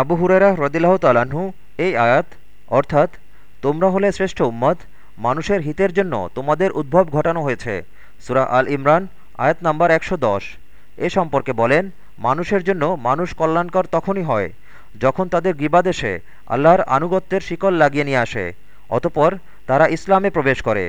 আবু হুরেরা হ্রদিল্লাহ তালাহু এই আয়াত, অর্থাৎ, তোমরা হলে শ্রেষ্ঠ উম্মত, মানুষের হিতের জন্য তোমাদের উদ্ভব ঘটানো হয়েছে। সুরা আল ইমরান, আয়াত নাম্বার একশো দশ। এ সম্পর্কে বলেন, মানুষের জন্য মানুষ কল্যাণকর তখনই হয়, যখন তাদের গিবাদেশে আল্লাহর আনুগত্যের শিকল লাগিয়ে নিয়ে আসে, অতপর তারা ইসলামে প্রবেশ করে।